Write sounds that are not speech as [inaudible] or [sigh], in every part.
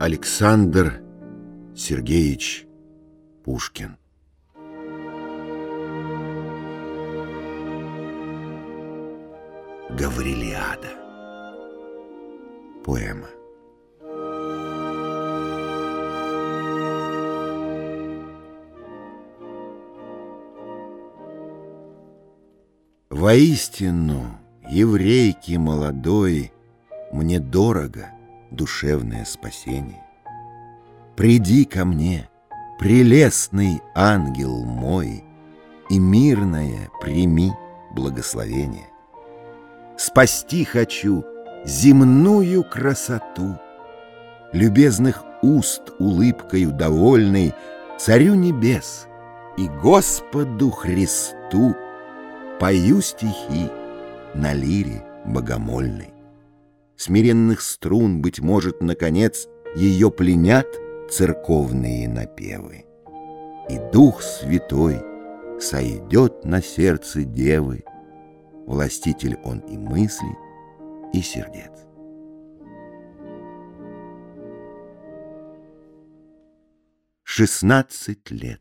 Александр Сергеевич Пушкин. Гаврилиада. Поэма. Воистину, еврейки молодой, Мне дорого душевное спасение. Приди ко мне, прелестный ангел мой, И мирное прими благословение. Спасти хочу земную красоту, Любезных уст улыбкою довольной Царю небес и Господу Христу Пою стихи на лире богомольной. Смиренных струн, быть может, наконец, Ее пленят церковные напевы. И Дух Святой сойдет на сердце девы, Властитель он и мыслей, и сердец. Шестнадцать лет.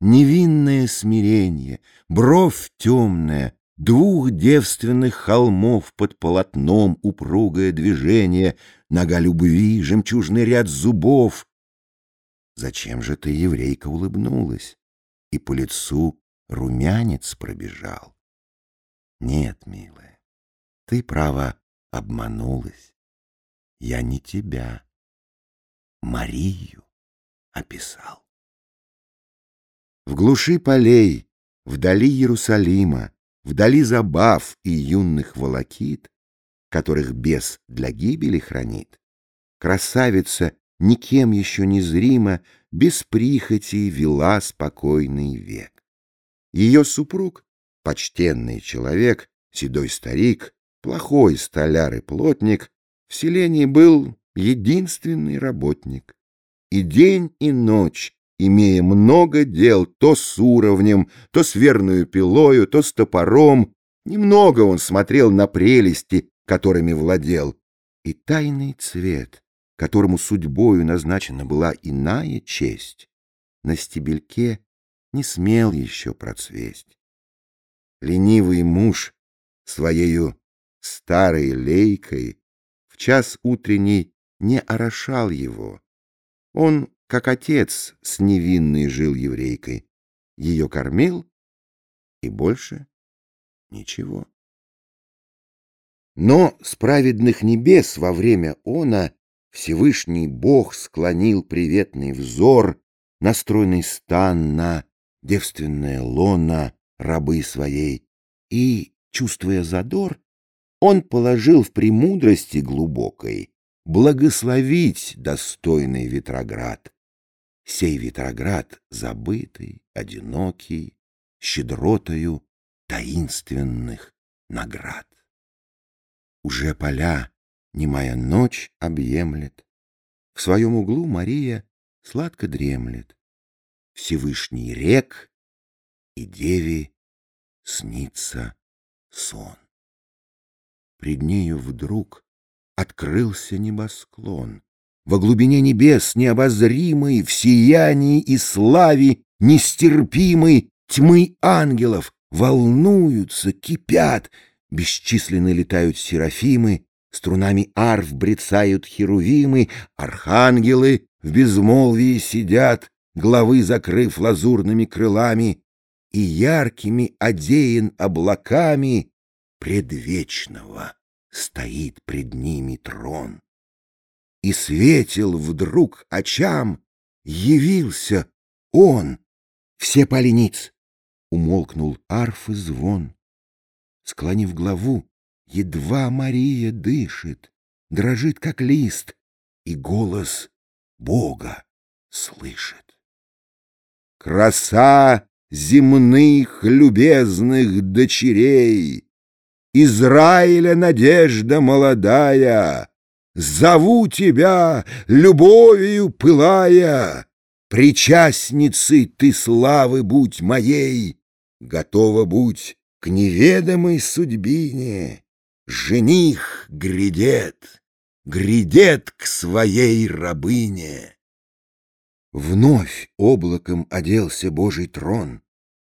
Невинное смирение, бровь темная, Двух девственных холмов под полотном упругое движение, Нога любви, жемчужный ряд зубов. Зачем же ты, еврейка, улыбнулась, И по лицу румянец пробежал? Нет, милая, ты, право, обманулась. Я не тебя, Марию описал. В глуши полей, вдали Иерусалима, Вдали забав и юных волокит, Которых бес для гибели хранит, Красавица, никем еще не зримо, Без прихоти вела спокойный век. Ее супруг, почтенный человек, Седой старик, плохой столяр и плотник, В селении был единственный работник. И день, и ночь имея много дел то с уровнем, то с верную пилою, то с топором. Немного он смотрел на прелести, которыми владел. И тайный цвет, которому судьбою назначена была иная честь, на стебельке не смел еще процвесть. Ленивый муж своею старой лейкой в час утренний не орошал его. Он как отец с невинной жил еврейкой. Ее кормил, и больше ничего. Но с праведных небес во время она Всевышний Бог склонил приветный взор, Настройный стан на девственное лона рабы своей, И, чувствуя задор, он положил в премудрости глубокой Благословить достойный Ветроград, Сей Витроград забытый, одинокий, Щедротою таинственных наград. Уже поля немая ночь объемлет, В своем углу Мария сладко дремлет. Всевышний рек и деви снится сон. Пред нею вдруг открылся небосклон, во глубине небес необозримой, в сиянии и славе нестерпимой тьмы ангелов волнуются, кипят, бесчисленно летают серафимы, струнами арф брецают херувимы, архангелы в безмолвии сидят, главы закрыв лазурными крылами, и яркими одеян облаками предвечного стоит пред ними трон и светил вдруг очам, явился он, все полениц. Умолкнул арфы звон. Склонив главу, едва Мария дышит, дрожит, как лист, и голос Бога слышит. Краса земных любезных дочерей, Израиля надежда молодая, Зову тебя, любовью пылая, Причастницей ты славы будь моей, Готова будь к неведомой судьбине. Жених грядет, грядет к своей рабыне. Вновь облаком оделся Божий трон,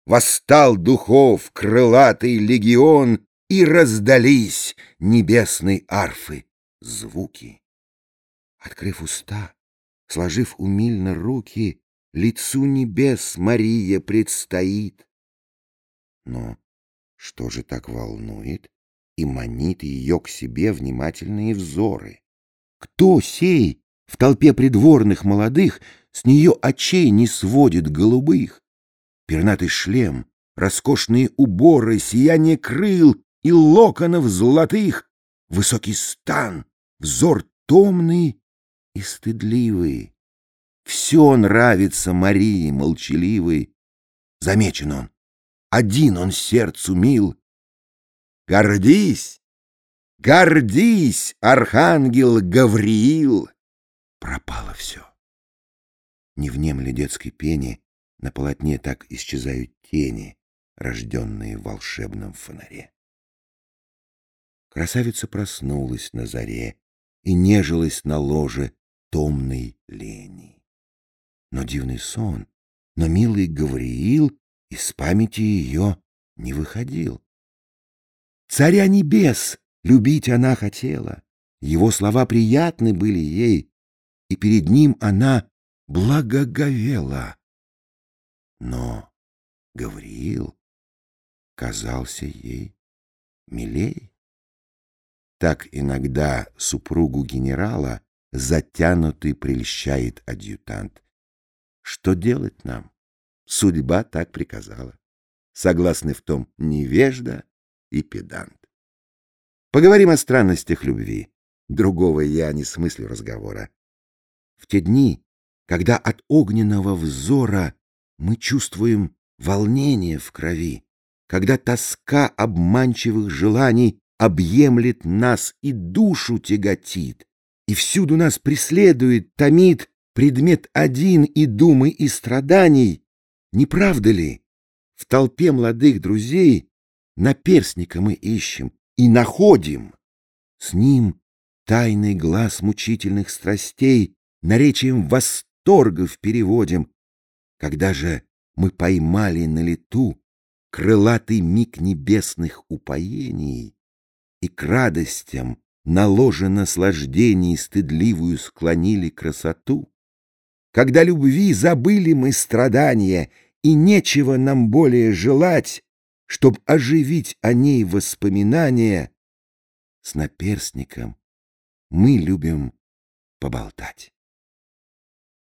Восстал духов крылатый легион, И раздались небесной арфы звуки. Открыв уста, сложив умильно руки, Лицу небес Мария предстоит. Но что же так волнует и манит ее к себе внимательные взоры? Кто сей в толпе придворных молодых с нее очей не сводит голубых? Пернатый шлем, роскошные уборы, сияние крыл и локонов золотых, высокий стан, взор томный и стыдливый. Все нравится Марии молчаливой. Замечен он, один он сердцу мил. Гордись, гордись, архангел Гавриил! Пропало все. Не внемли детской пени, на полотне так исчезают тени, рожденные в волшебном фонаре. Красавица проснулась на заре и нежилась на ложе томной лени. Но дивный сон, но милый Гавриил из памяти ее не выходил. Царя небес любить она хотела, его слова приятны были ей, и перед ним она благоговела. Но Гавриил казался ей милей. Так иногда супругу генерала затянутый прельщает адъютант. Что делать нам? Судьба так приказала. Согласны в том невежда и педант. Поговорим о странностях любви. Другого я не смыслю разговора. В те дни, когда от огненного взора мы чувствуем волнение в крови, когда тоска обманчивых желаний объемлет нас и душу тяготит, и всюду нас преследует, томит предмет один и думы, и страданий, не правда ли? В толпе молодых друзей наперсника мы ищем и находим. С ним тайный глаз мучительных страстей наречием восторгов переводим, когда же мы поймали на лету крылатый миг небесных упоений и к радостям наложа наслаждений стыдливую склонили красоту, когда любви забыли мы страдания и нечего нам более желать, чтоб оживить о ней воспоминания, с наперстником мы любим поболтать.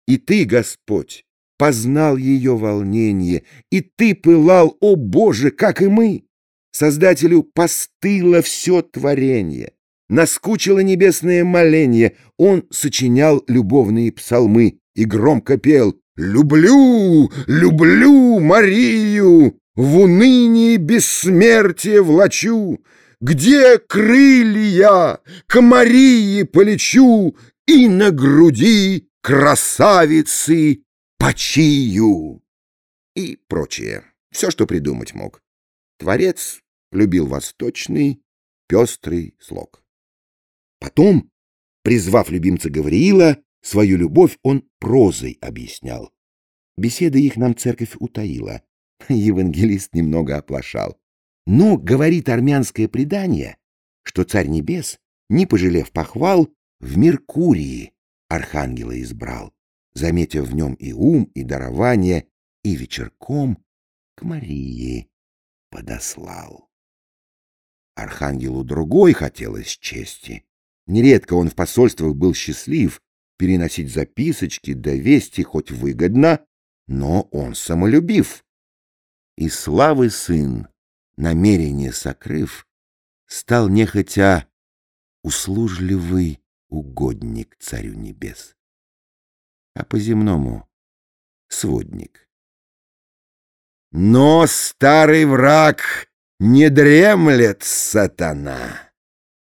И ты, Господь, познал ее волнение, и ты пылал, о Боже, как и мы. Создателю постыло все творение, наскучило небесное моление, он сочинял любовные псалмы и громко пел «Люблю, люблю Марию, в унынии бессмертие влачу, где крылья, к Марии полечу и на груди красавицы почию и прочее. Все, что придумать мог. Творец любил восточный, пестрый слог. Потом, призвав любимца Гавриила, свою любовь он прозой объяснял. Беседы их нам церковь утаила. [laughs] Евангелист немного оплошал. Но, говорит армянское предание, что царь небес, не пожалев похвал, в Меркурии архангела избрал заметив в нем и ум, и дарование, и вечерком к Марии подослал. Архангелу другой хотелось чести. Нередко он в посольствах был счастлив переносить записочки да вести хоть выгодно, но он самолюбив. И славы сын, намерение сокрыв, стал нехотя услужливый угодник царю небес а по-земному — сводник. Но старый враг не дремлет, сатана!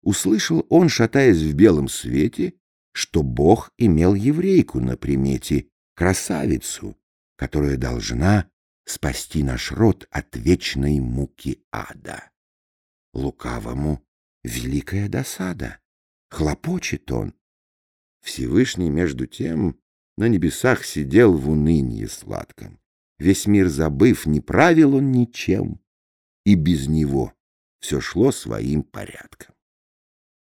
Услышал он, шатаясь в белом свете, что Бог имел еврейку на примете, красавицу, которая должна спасти наш род от вечной муки ада. Лукавому великая досада. хлопочет он. Всевышний, между тем, на небесах сидел в унынии сладком. Весь мир забыв, не правил он ничем, и без него все шло своим порядком.